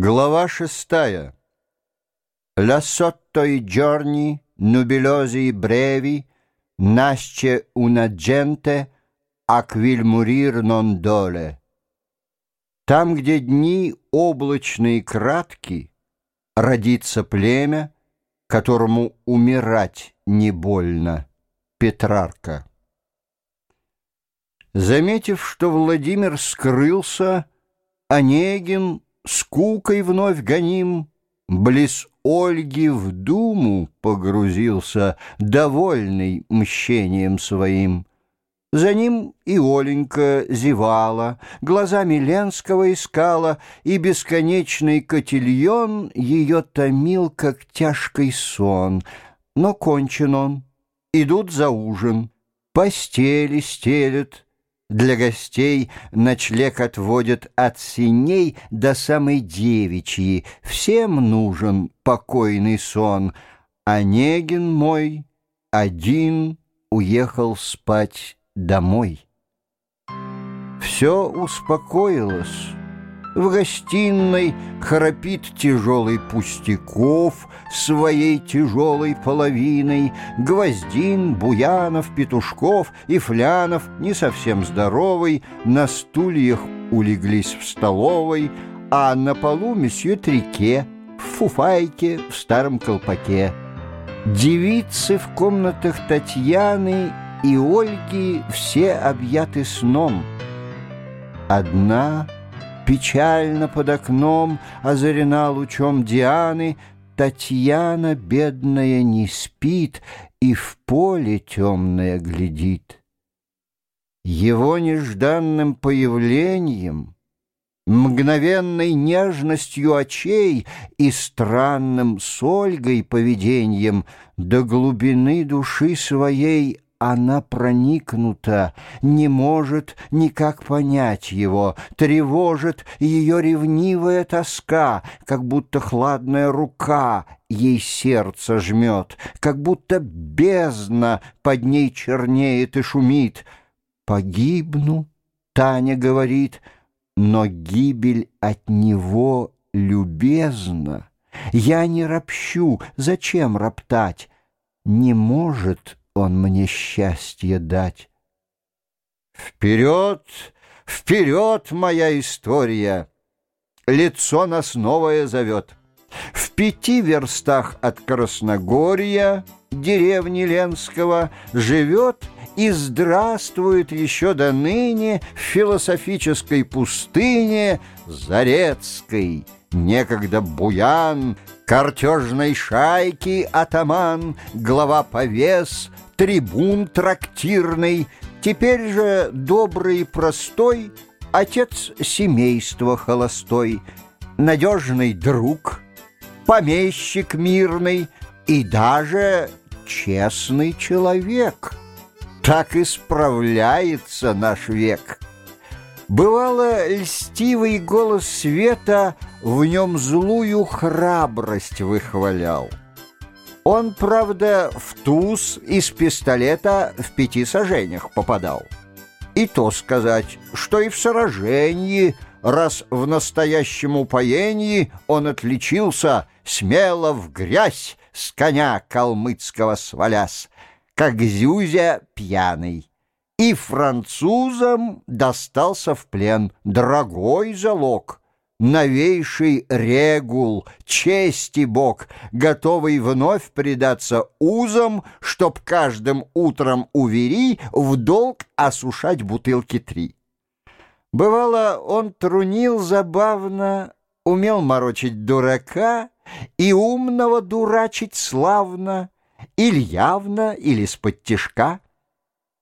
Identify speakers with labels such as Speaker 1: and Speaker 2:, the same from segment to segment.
Speaker 1: Глава шестая. La sotto i giorni nubiosi brevi nasce una gente a quil murir non dole. Там, где дни облачные кратки, родится племя, которому умирать не больно. Петрарка. Заметив, что Владимир скрылся, Онегин скукой вновь гоним, Близ Ольги в думу погрузился, Довольный мщением своим. За ним и Оленька зевала, Глазами Ленского искала, И бесконечный котельон Ее томил, как тяжкий сон. Но кончен он. Идут за ужин, Постели стелют, для гостей ночлег отводят от синей до самой девичьи. Всем нужен покойный сон. Онегин мой один уехал спать домой. Все успокоилось. В гостиной храпит тяжелый Пустяков Своей тяжелой половиной, Гвоздин, Буянов, Петушков и Флянов, не совсем здоровый, На стульях улеглись в столовой, А на полу месье Трике В фуфайке, в старом колпаке. Девицы в комнатах Татьяны и Ольги Все объяты сном. Одна — Печально под окном, озарена лучом Дианы, Татьяна, бедная, не спит и в поле темное глядит. Его нежданным появлением, мгновенной нежностью очей и странным с Ольгой поведением до глубины души своей она проникнута, не может никак понять его, тревожит ее ревнивая тоска, как будто хладная рука ей сердце жмет, как будто бездна под ней чернеет и шумит. «Погибну», — Таня говорит, — «но гибель от него любезна. Я не ропщу, зачем роптать? Не может он мне счастье дать. Вперед, вперед, моя история! Лицо нас новое зовет. В пяти верстах от Красногорья, деревни Ленского, живет и здравствует еще до ныне в философической пустыне Зарецкой, некогда буян, картежной шайки атаман, глава повес, трибун трактирный, теперь же добрый и простой, отец семейства холостой, надежный друг, помещик мирный и даже честный человек. Так исправляется наш век. Бывало, льстивый голос света в нем злую храбрость выхвалял. Он, правда, в туз из пистолета в пяти сажениях попадал. И то сказать, что и в сражении, раз в настоящем упоении он отличился смело в грязь с коня калмыцкого свалясь, как зюзя пьяный. И французам достался в плен дорогой залог — новейший регул, чести Бог, готовый вновь предаться узам, чтоб каждым утром увери в долг осушать бутылки три. Бывало, он трунил забавно, умел морочить дурака и умного дурачить славно, или явно, или с-под тишка.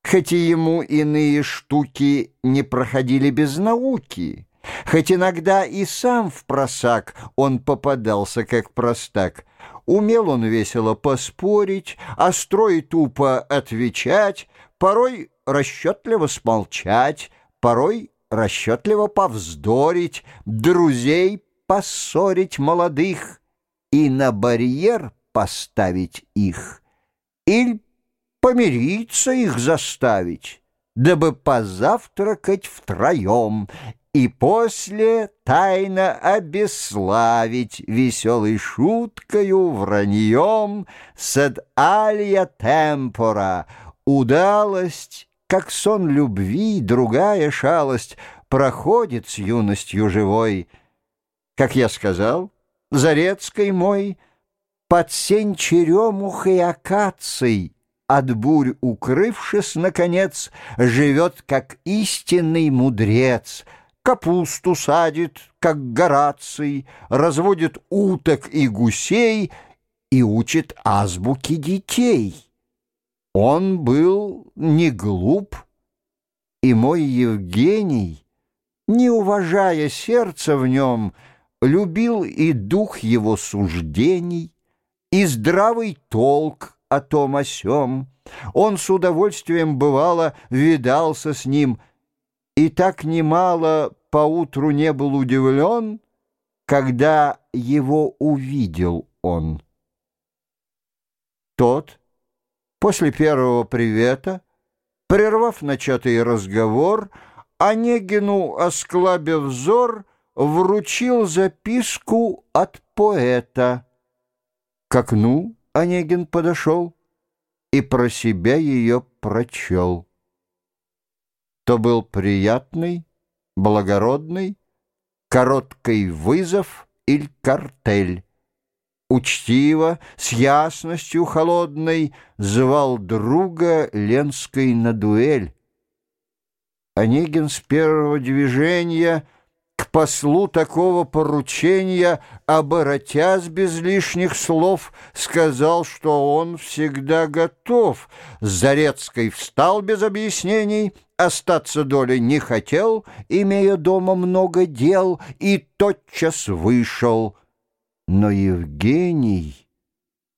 Speaker 1: Хотя ему иные штуки не проходили без науки — Хоть иногда и сам в просак он попадался как простак. Умел он весело поспорить, остро и тупо отвечать, порой расчетливо смолчать, порой расчетливо повздорить, друзей поссорить молодых и на барьер поставить их, или помириться их заставить, дабы позавтракать втроем и после тайно обеславить веселой шуткою, враньем, сад алья темпора, удалость, как сон любви, другая шалость, проходит с юностью живой. Как я сказал, Зарецкой мой, под сень черемух акаций, от бурь укрывшись, наконец, живет, как истинный мудрец, капусту садит, как Гораций, разводит уток и гусей и учит азбуки детей. Он был не глуп, и мой Евгений, не уважая сердца в нем, любил и дух его суждений, и здравый толк, о том о сём. Он с удовольствием, бывало, видался с ним, и так немало поутру не был удивлен, когда его увидел он. Тот, после первого привета, прервав начатый разговор, Онегину, осклабив взор, вручил записку от поэта. К окну Онегин подошел и про себя ее прочел. То был приятный, благородный, короткий вызов или картель. Учтиво, с ясностью холодной, звал друга Ленской на дуэль. Онегин с первого движения — послу такого поручения, оборотясь без лишних слов, сказал, что он всегда готов. Зарецкой встал без объяснений, остаться долей не хотел, имея дома много дел, и тотчас вышел. Но Евгений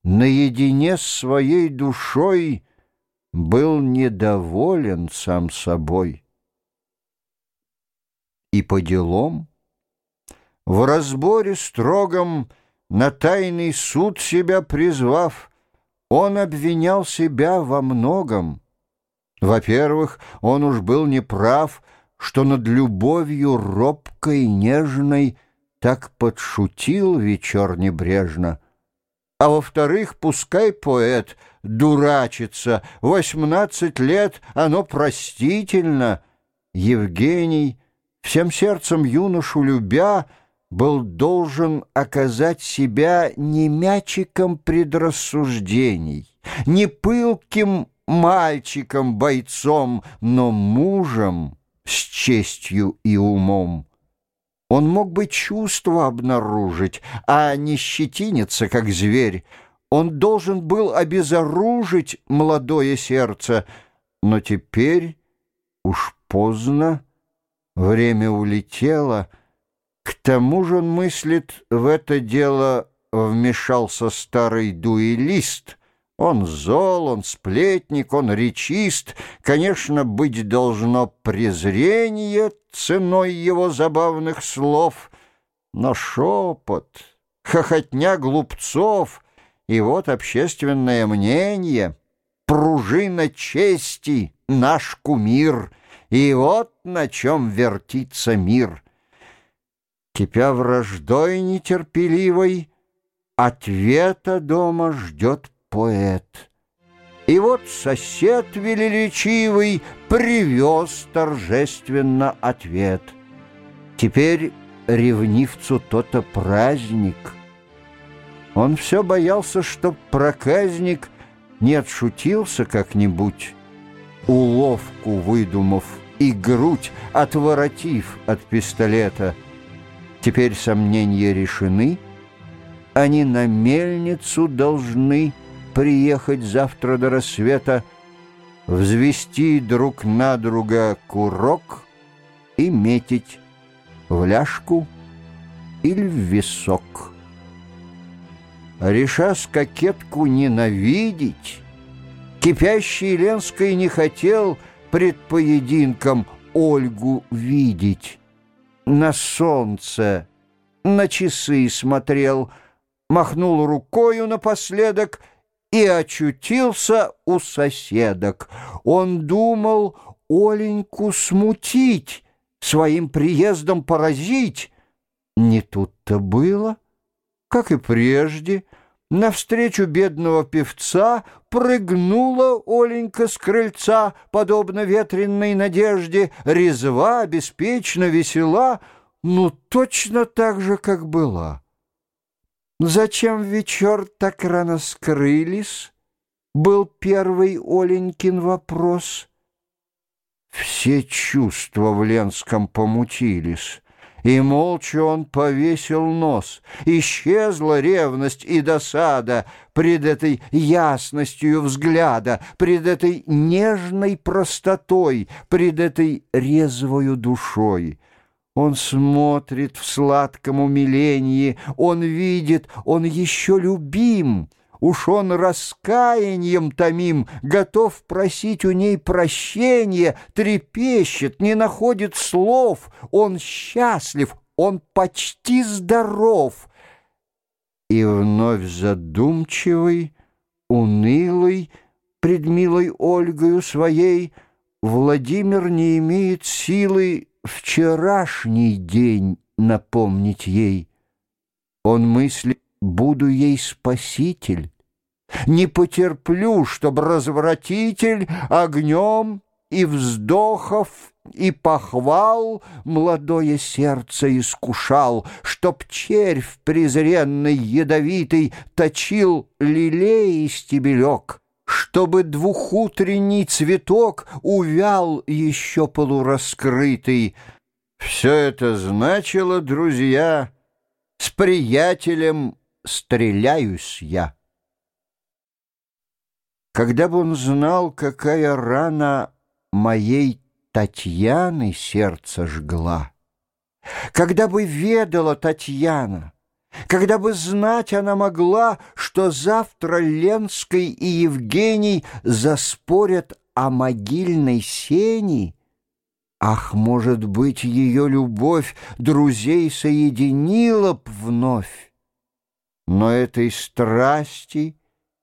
Speaker 1: наедине с своей душой был недоволен сам собой и по делам. В разборе строгом, на тайный суд себя призвав, он обвинял себя во многом. Во-первых, он уж был неправ, что над любовью робкой, нежной так подшутил вечер небрежно. А во-вторых, пускай поэт дурачится, восемнадцать лет оно простительно. Евгений — всем сердцем юношу любя, был должен оказать себя не мячиком предрассуждений, не пылким мальчиком-бойцом, но мужем с честью и умом. Он мог бы чувства обнаружить, а не щетиниться, как зверь. Он должен был обезоружить молодое сердце, но теперь уж поздно, Время улетело. К тому же он мыслит, в это дело вмешался старый дуэлист. Он зол, он сплетник, он речист. Конечно, быть должно презрение ценой его забавных слов. Но шепот, хохотня глупцов и вот общественное мнение, пружина чести, наш кумир — и вот на чем вертится мир. Кипя враждой нетерпеливой, Ответа дома ждет поэт. И вот сосед велеречивый Привез торжественно ответ. Теперь ревнивцу то-то праздник. Он все боялся, чтоб проказник Не отшутился как-нибудь, уловку выдумав и грудь отворотив от пистолета. Теперь сомнения решены, они на мельницу должны приехать завтра до рассвета, взвести друг на друга курок и метить в ляжку или в висок. Реша с кокетку ненавидеть, Кипящий Ленской не хотел пред поединком Ольгу видеть. На солнце, на часы смотрел, махнул рукою напоследок и очутился у соседок. Он думал Оленьку смутить, своим приездом поразить. Не тут-то было, как и прежде — Навстречу бедного певца прыгнула Оленька с крыльца, подобно ветренной надежде, резва, беспечно, весела, ну, точно так же, как была. «Зачем вечер так рано скрылись?» — был первый Оленькин вопрос. Все чувства в Ленском помутились. И молча он повесил нос. Исчезла ревность и досада пред этой ясностью взгляда, пред этой нежной простотой, пред этой резвою душой. Он смотрит в сладком умилении, он видит, он еще любим — Уж он раскаянием томим, готов просить у ней прощения, трепещет, не находит слов. Он счастлив, он почти здоров. И вновь задумчивый, унылый, пред милой Ольгою своей, Владимир не имеет силы вчерашний день напомнить ей. Он мыслит, буду ей спаситель. Не потерплю, чтоб развратитель огнем и вздохов и похвал молодое сердце искушал, Чтоб червь презренный ядовитый точил лилей стебелек, Чтобы двухутренний цветок увял еще полураскрытый. Все это значило, друзья, с приятелем стреляюсь я. Когда бы он знал, какая рана моей Татьяны сердце жгла, когда бы ведала Татьяна, когда бы знать она могла, что завтра Ленской и Евгений заспорят о могильной сени, Ах, может быть, ее любовь друзей соединила б вновь. Но этой страсти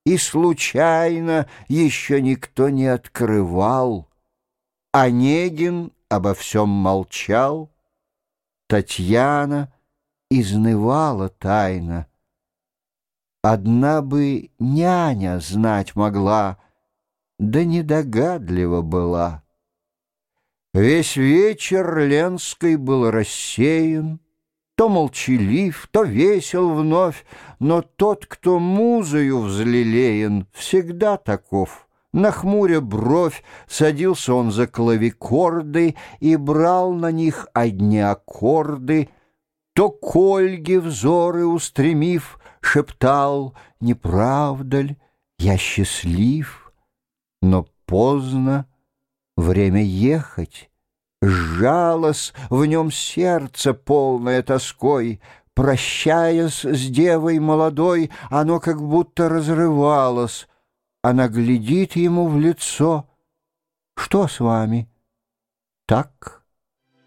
Speaker 1: и случайно еще никто не открывал. Онегин обо всем молчал, Татьяна изнывала тайно. Одна бы няня знать могла, да недогадлива была. Весь вечер Ленской был рассеян, то молчалив, то весел вновь, но тот, кто музою взлелеен, всегда таков. Нахмуря бровь, садился он за клавикорды и брал на них одни аккорды, то к Ольге взоры устремив, шептал «Не правда ль, я счастлив?» Но поздно, время ехать, Сжалось в нем сердце, полное тоской, Прощаясь с девой молодой, Оно как будто разрывалось. Она глядит ему в лицо. «Что с вами?» «Так»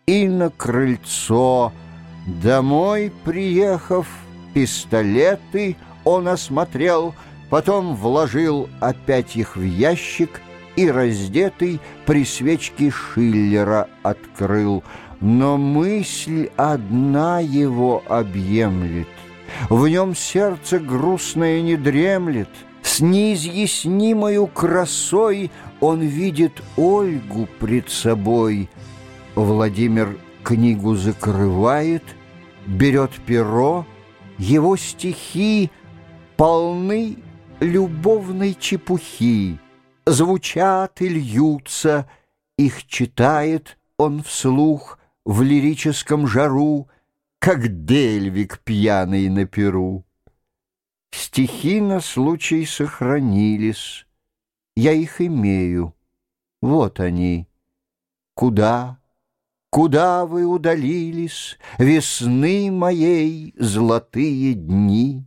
Speaker 1: и на крыльцо. Домой приехав, пистолеты он осмотрел, Потом вложил опять их в ящик — и раздетый при свечке Шиллера открыл. Но мысль одна его объемлет, В нем сердце грустное не дремлет, С неизъяснимою красой Он видит Ольгу пред собой. Владимир книгу закрывает, Берет перо, его стихи Полны любовной чепухи звучат и льются, их читает он вслух в лирическом жару, как Дельвик пьяный на перу. Стихи на случай сохранились, я их имею, вот они. Куда, куда вы удалились, весны моей золотые дни?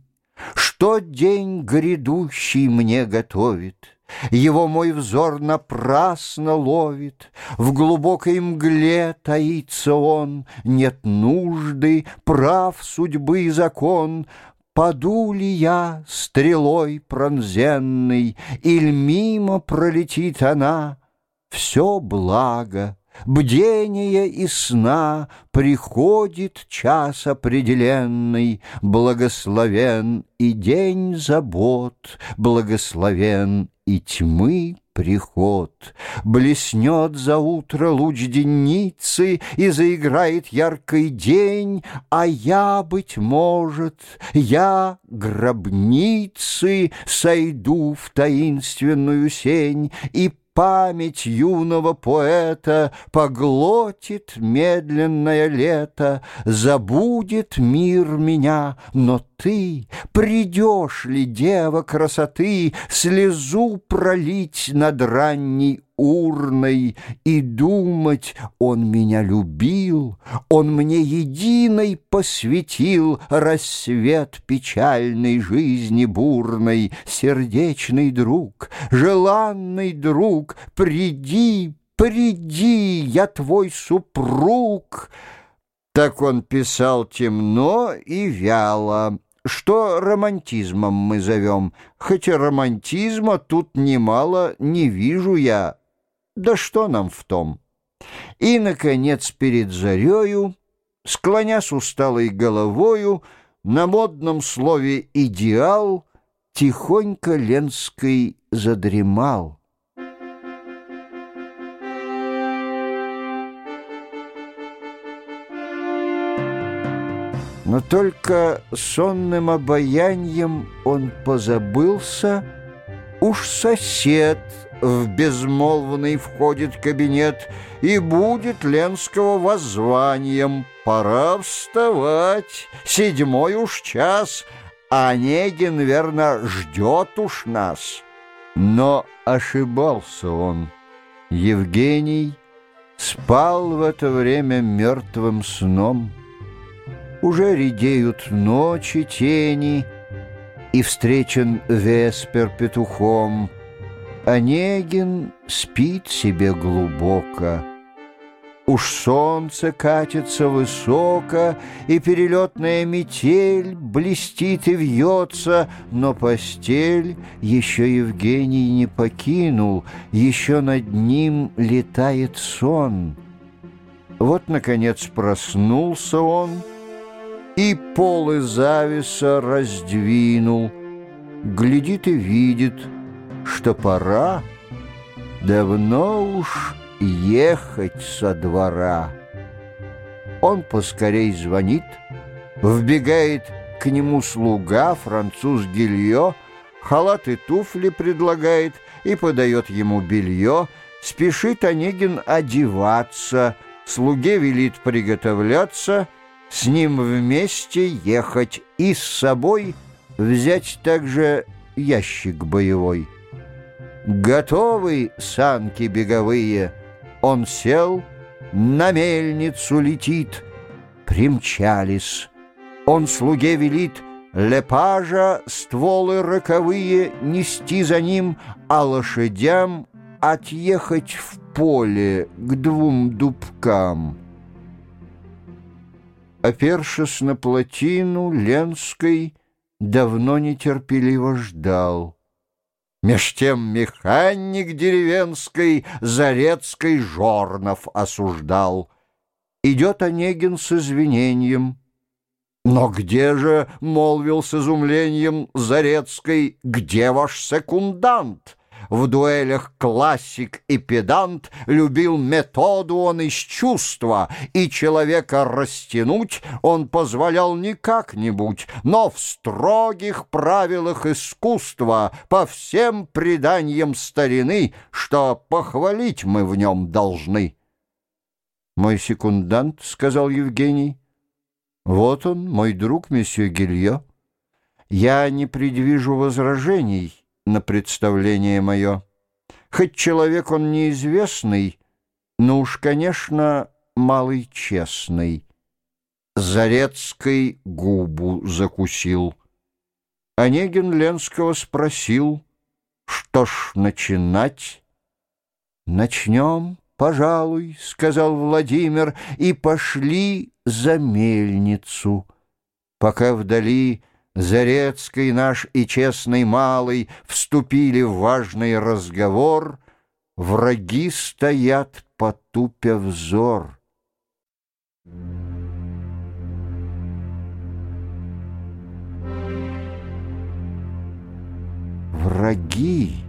Speaker 1: Что день грядущий мне готовит? Его мой взор напрасно ловит, В глубокой мгле таится он, Нет нужды, прав судьбы закон, Паду ли я стрелой пронзенной, Иль мимо пролетит она, Все благо, Бдения и сна приходит час определенный, Благословен и день забот, Благословен и тьмы приход. Блеснет за утро луч денницы И заиграет яркий день, А я, быть может, я гробницы Сойду в таинственную сень И память юного поэта Поглотит медленное лето, Забудет мир меня, но ты Придешь ли, дева красоты, Слезу пролить над ранней урной И думать, он меня любил, Он мне единой посвятил Рассвет печальной жизни бурной, Сердечный друг, желанный друг, Приди, приди, я твой супруг. Так он писал темно и вяло, что романтизмом мы зовем, хотя романтизма тут немало не вижу я. Да что нам в том? И, наконец, перед зарею, склонясь усталой головою, на модном слове «идеал» тихонько Ленской задремал. Но только сонным обаянием он позабылся, Уж сосед в безмолвный входит кабинет, И будет Ленского воззванием. Пора вставать, седьмой уж час, Онегин, верно, ждет уж нас. Но ошибался он. Евгений спал в это время мертвым сном. Уже редеют ночи тени, И встречен Веспер петухом. Онегин спит себе глубоко. Уж солнце катится высоко, И перелетная метель блестит и вьется, Но постель еще Евгений не покинул, Еще над ним летает сон. Вот, наконец, проснулся он — и полы зависа раздвинул, Глядит и видит, что пора Давно уж ехать со двора. Он поскорей звонит, Вбегает к нему слуга, француз Гильо, Халат и туфли предлагает И подает ему белье. Спешит Онегин одеваться, Слуге велит приготовляться — с ним вместе ехать и с собой взять также ящик боевой. Готовы санки беговые, он сел, на мельницу летит, примчались. Он слуге велит лепажа стволы роковые нести за ним, а лошадям отъехать в поле к двум дубкам. Опершись на плотину, Ленской давно нетерпеливо ждал. Меж тем механик деревенской Зарецкой Жорнов осуждал. Идет Онегин с извинением. «Но где же, — молвил с изумлением Зарецкой, — где ваш секундант?» В дуэлях классик и педант Любил методу он из чувства, И человека растянуть Он позволял не как-нибудь, Но в строгих правилах искусства По всем преданиям старины, Что похвалить мы в нем должны. «Мой секундант», — сказал Евгений, — «вот он, мой друг, месье Гильо. Я не предвижу возражений» на представление мое. Хоть человек он неизвестный, но уж, конечно, малый честный. Зарецкой губу закусил. Онегин Ленского спросил, что ж начинать? Начнем, пожалуй, сказал Владимир, и пошли за мельницу. Пока вдали Зарецкий наш и честный малый вступили в важный разговор, враги стоят потупя взор. Враги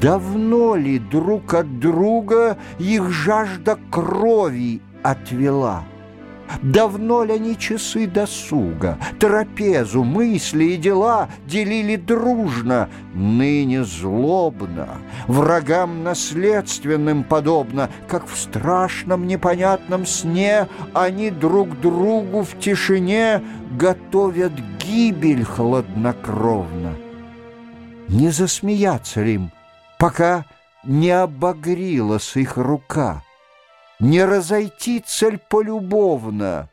Speaker 1: Давно ли друг от друга их жажда крови отвела? Давно ли они часы досуга, трапезу, мысли и дела делили дружно, ныне злобно, врагам наследственным подобно, как в страшном непонятном сне они друг другу в тишине готовят гибель хладнокровно. Не засмеяться ли им, пока не обогрелась их рука? Не разойти цель полюбовно.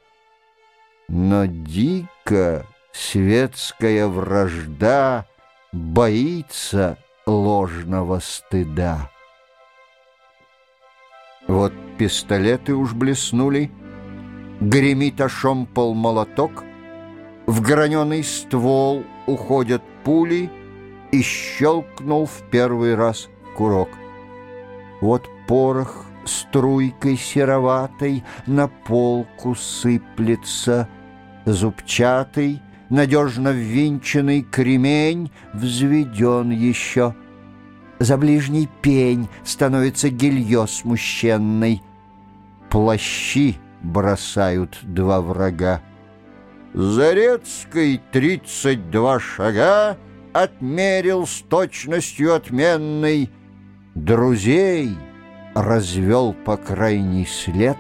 Speaker 1: Но дико светская вражда боится ложного стыда. Вот пистолеты уж блеснули, Гремит ошомпал молоток, В граненый ствол уходят пули, И щелкнул в первый раз курок. Вот порох струйкой сероватой на полку сыплется, зубчатый, надежно ввинченный кремень взведен еще. За ближний пень становится гилье смущенной. Плащи бросают два врага. Зарецкой тридцать два шага Отмерил с точностью отменной. Друзей — развел по крайний след,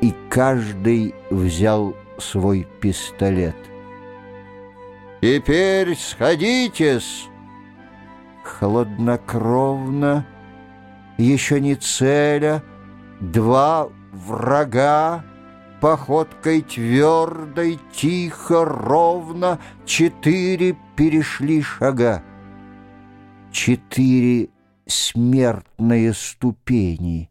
Speaker 1: и каждый взял свой пистолет. «Теперь сходитесь!» Хладнокровно, еще не целя, два врага, Походкой твердой, тихо, ровно Четыре перешли шага. Четыре смертные ступени.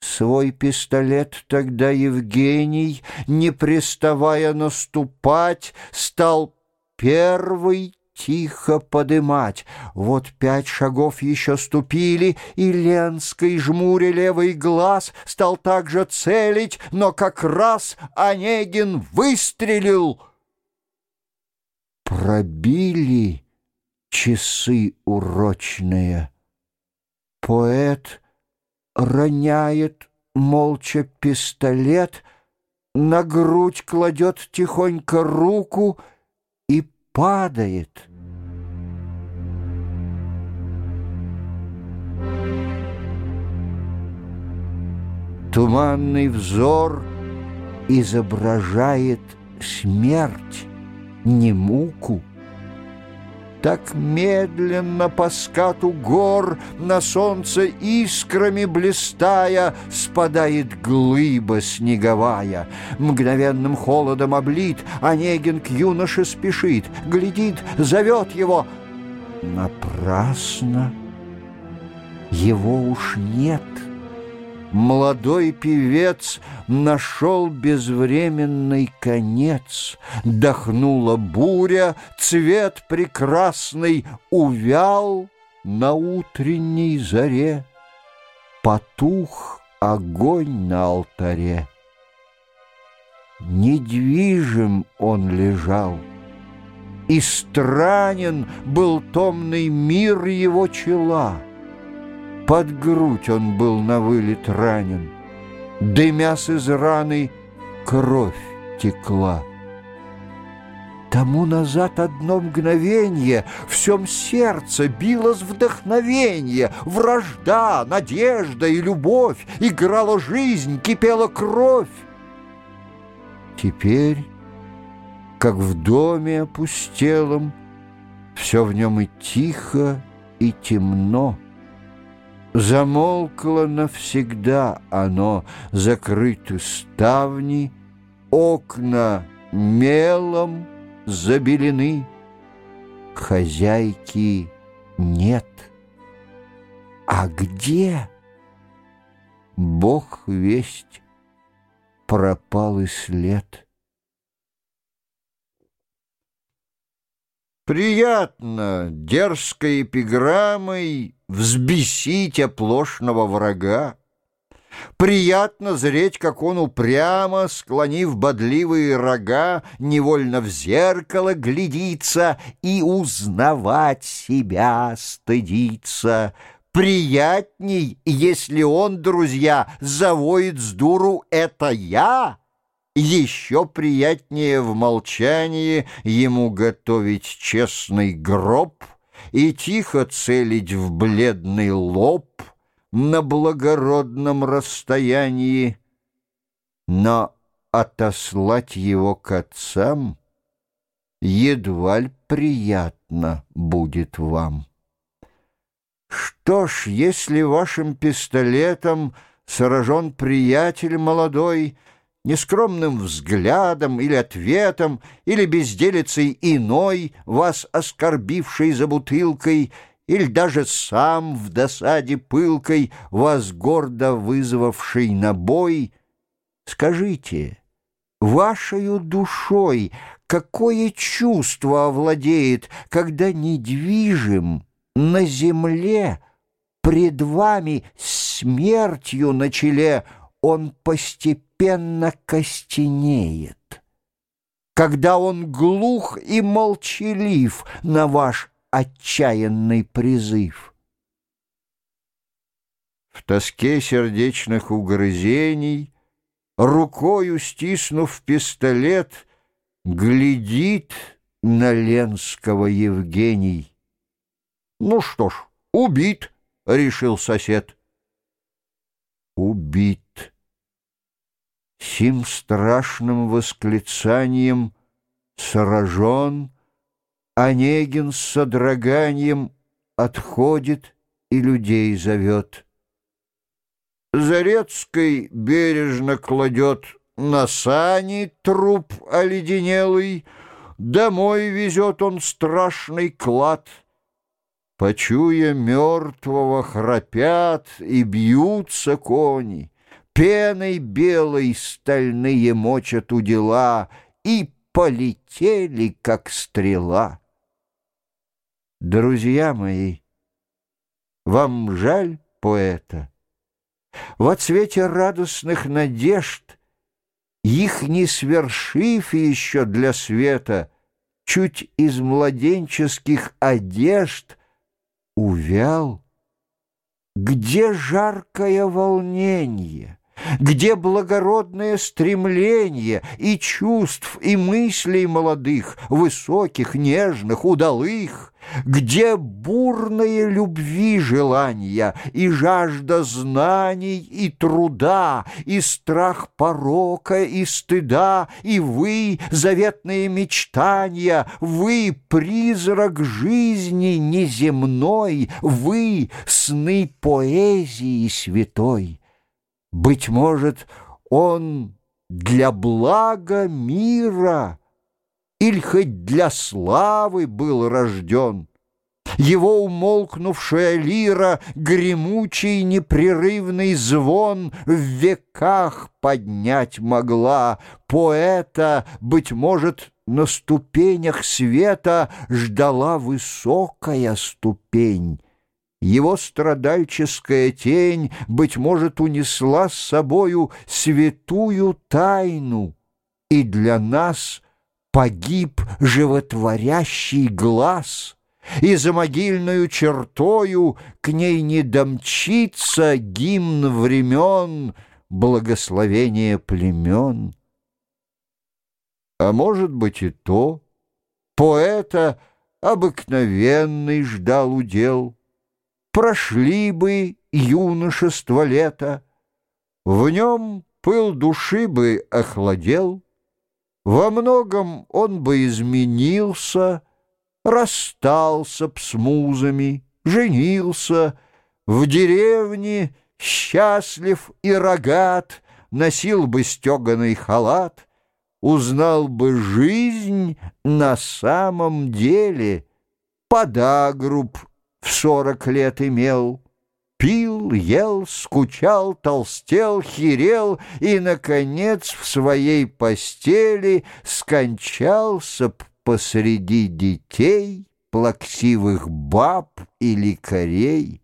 Speaker 1: Свой пистолет тогда Евгений, не приставая наступать, стал первый тихо подымать. Вот пять шагов еще ступили, и Ленской, жмуря левый глаз, стал также целить, но как раз Онегин выстрелил. Пробили часы урочные. Поэт роняет молча пистолет, На грудь кладет тихонько руку и падает. Туманный взор изображает смерть, не муку, так медленно по скату гор На солнце искрами блистая Спадает глыба снеговая. Мгновенным холодом облит Онегин к юноше спешит, Глядит, зовет его. Напрасно. Его уж нет — Молодой певец нашел безвременный конец. Дохнула буря, цвет прекрасный увял на утренней заре. Потух огонь на алтаре. Недвижим он лежал, и странен был томный мир его чела — под грудь он был на вылет ранен, Дымясь из раны, кровь текла. Тому назад одно мгновенье всем сердце билось вдохновенье, Вражда, надежда и любовь, Играла жизнь, кипела кровь. Теперь, как в доме опустелом, Все в нем и тихо, и темно. Замолкло навсегда оно, закрыты ставни, Окна мелом забелены, Хозяйки нет. А где? Бог весть, пропал и след. Приятно дерзкой эпиграммой взбесить оплошного врага. Приятно зреть, как он упрямо, склонив бодливые рога, невольно в зеркало глядится и узнавать себя стыдится. Приятней, если он, друзья, завоет с дуру «это я», еще приятнее в молчании ему готовить честный гроб и тихо целить в бледный лоб на благородном расстоянии, но отослать его к отцам едва ли приятно будет вам. Что ж, если вашим пистолетом сражен приятель молодой — нескромным взглядом или ответом, или безделицей иной, вас оскорбившей за бутылкой, или даже сам в досаде пылкой, вас гордо вызвавший на бой, скажите, вашей душой какое чувство овладеет, когда недвижим на земле пред вами смертью на челе он постепенно костенеет, когда он глух и молчалив на ваш отчаянный призыв. В тоске сердечных угрызений, рукою стиснув пистолет, глядит на Ленского Евгений. «Ну что ж, убит», — решил сосед. «Убит». Сим страшным восклицанием сражен, Онегин с содроганием отходит и людей зовет. Зарецкой бережно кладет на сани труп оледенелый, Домой везет он страшный клад. Почуя мертвого, храпят и бьются кони. Пеной белой стальные мочат у дела И полетели, как стрела. Друзья мои, вам жаль поэта? В цвете радостных надежд, Их не свершив еще для света, Чуть из младенческих одежд Увял. Где жаркое волнение? Где благородное стремление и чувств, и мыслей молодых, высоких, нежных, удалых, где бурные любви желания и жажда знаний и труда, и страх порока и стыда, и вы, заветные мечтания, вы, призрак жизни неземной, вы, сны поэзии святой. Быть может, он для блага мира или хоть для славы был рожден. Его умолкнувшая лира Гремучий непрерывный звон В веках поднять могла. Поэта, быть может, на ступенях света Ждала высокая ступень. Его страдальческая тень, быть может, унесла с собою святую тайну, и для нас погиб животворящий глаз, и за могильную чертою к ней не домчится гимн времен, благословение племен. А может быть и то, поэта обыкновенный ждал удел — прошли бы юношество лета, В нем пыл души бы охладел, Во многом он бы изменился, Расстался б с музами, женился, В деревне счастлив и рогат, Носил бы стеганый халат, Узнал бы жизнь на самом деле, Подагруб в сорок лет имел. Пил, ел, скучал, толстел, херел и, наконец, в своей постели скончался посреди детей, плаксивых баб или корей.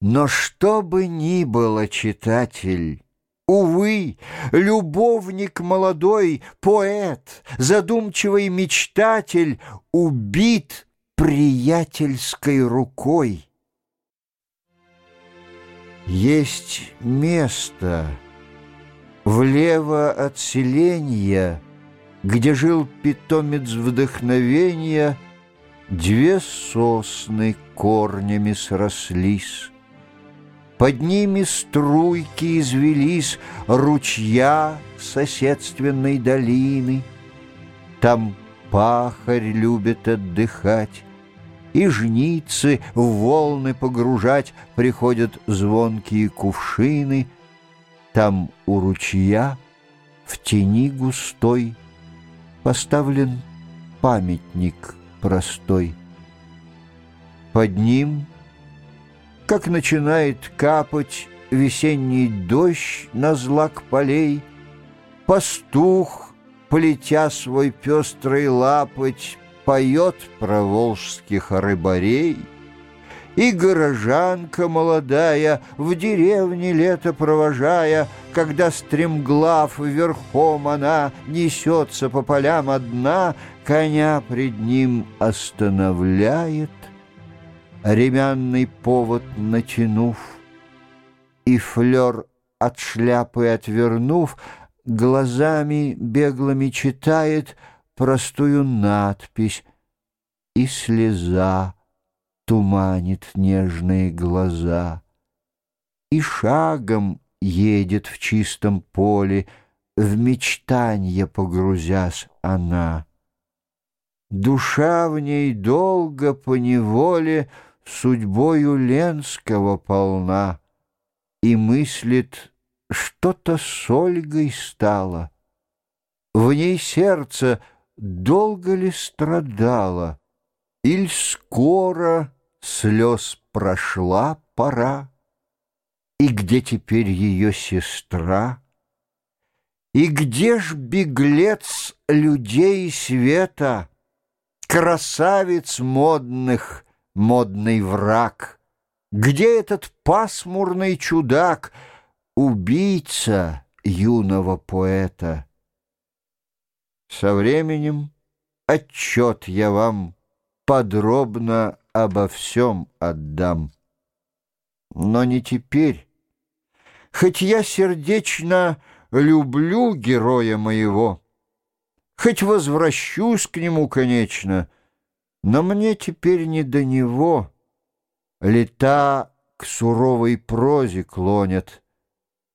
Speaker 1: Но что бы ни было, читатель, Увы, любовник молодой, поэт, задумчивый мечтатель убит приятельской рукой. Есть место влево от селения, где жил питомец вдохновения, две сосны корнями срослись. Под ними струйки извелись ручья соседственной долины. Там пахарь любит отдыхать, И жницы в волны погружать Приходят звонкие кувшины. Там у ручья в тени густой Поставлен памятник простой. Под ним — как начинает капать весенний дождь на злак полей, Пастух, полетя свой пестрый лапоть, Поет про волжских рыбарей, И горожанка молодая, в деревне лето провожая, Когда стремглав верхом она несется по полям одна, Коня пред ним остановляет, ремянный повод натянув, И флер от шляпы отвернув, Глазами беглыми читает Простую надпись, И слеза туманит нежные глаза. И шагом едет в чистом поле, В мечтанье погрузясь она. Душа в ней долго по неволе — судьбою Ленского полна И мыслит, что-то с Ольгой стало. В ней сердце долго ли страдало, Иль скоро слез прошла пора, И где теперь ее сестра? И где ж беглец людей света, Красавиц модных — модный враг? Где этот пасмурный чудак, убийца юного поэта? Со временем отчет я вам подробно обо всем отдам. Но не теперь. Хоть я сердечно люблю героя моего, Хоть возвращусь к нему, конечно, — но мне теперь не до него. Лета к суровой прозе клонят,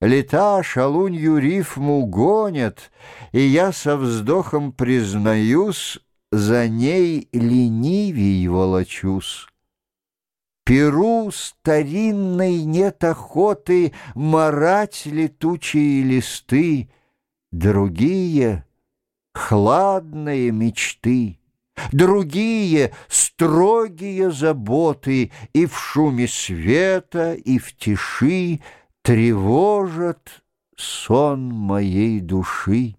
Speaker 1: Лета шалунью рифму гонят, И я со вздохом признаюсь, За ней ленивей волочусь. Перу старинной нет охоты Марать летучие листы, Другие — хладные мечты. Другие строгие заботы И в шуме света, и в тиши Тревожат сон моей души.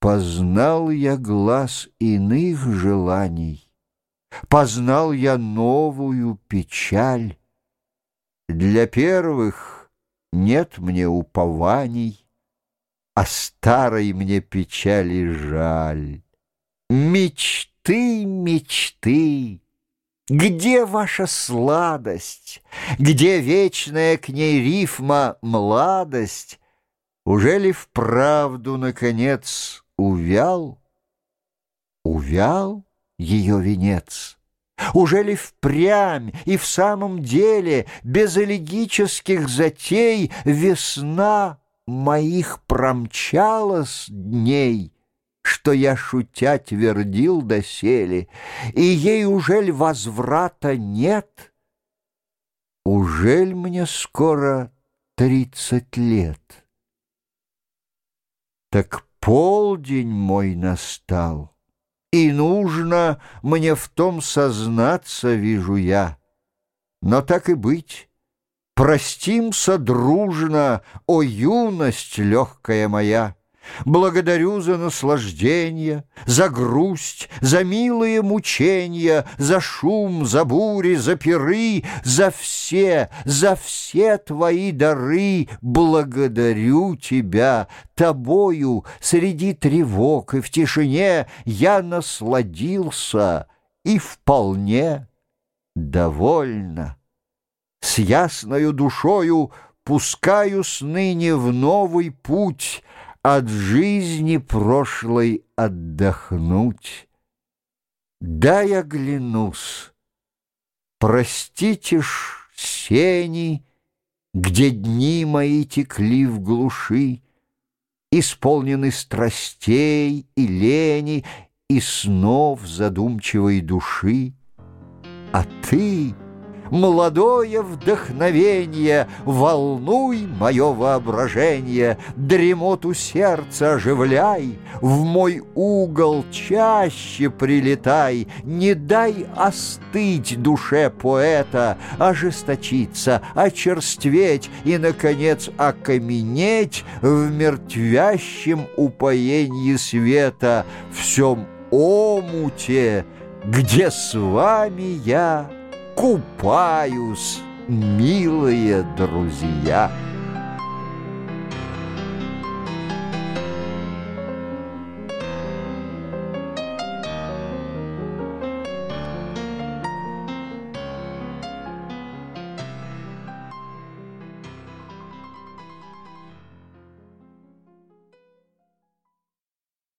Speaker 1: Познал я глаз иных желаний, Познал я новую печаль. Для первых нет мне упований, А старой мне печали жаль. Мечты, мечты! Где ваша сладость? Где вечная к ней рифма младость? Уже ли вправду, наконец, увял? Увял ее венец? Уже ли впрямь и в самом деле без элегических затей весна моих промчалась дней? Что я, шутя, твердил доселе, и ей ужель возврата нет? Ужель мне скоро тридцать лет? Так полдень мой настал, и нужно мне в том сознаться, вижу я. Но так и быть, простимся дружно, о юность легкая моя! Благодарю за наслаждение, за грусть, за милые мучения, за шум, за бури, за пиры, за все, за все твои дары. Благодарю тебя, тобою среди тревог и в тишине я насладился и вполне довольна. С ясною душою пускаюсь ныне в новый путь, от жизни прошлой отдохнуть. Да я глянусь, простите ж сени, где дни мои текли в глуши, исполнены страстей и лени, и снов задумчивой души. А ты — молодое вдохновение, Волнуй мое воображение, дремоту сердца оживляй, В мой угол чаще прилетай, Не дай остыть душе поэта, Ожесточиться, очерстветь И, наконец, окаменеть В мертвящем упоении света, Всем омуте, где с вами я купаюсь, милые друзья.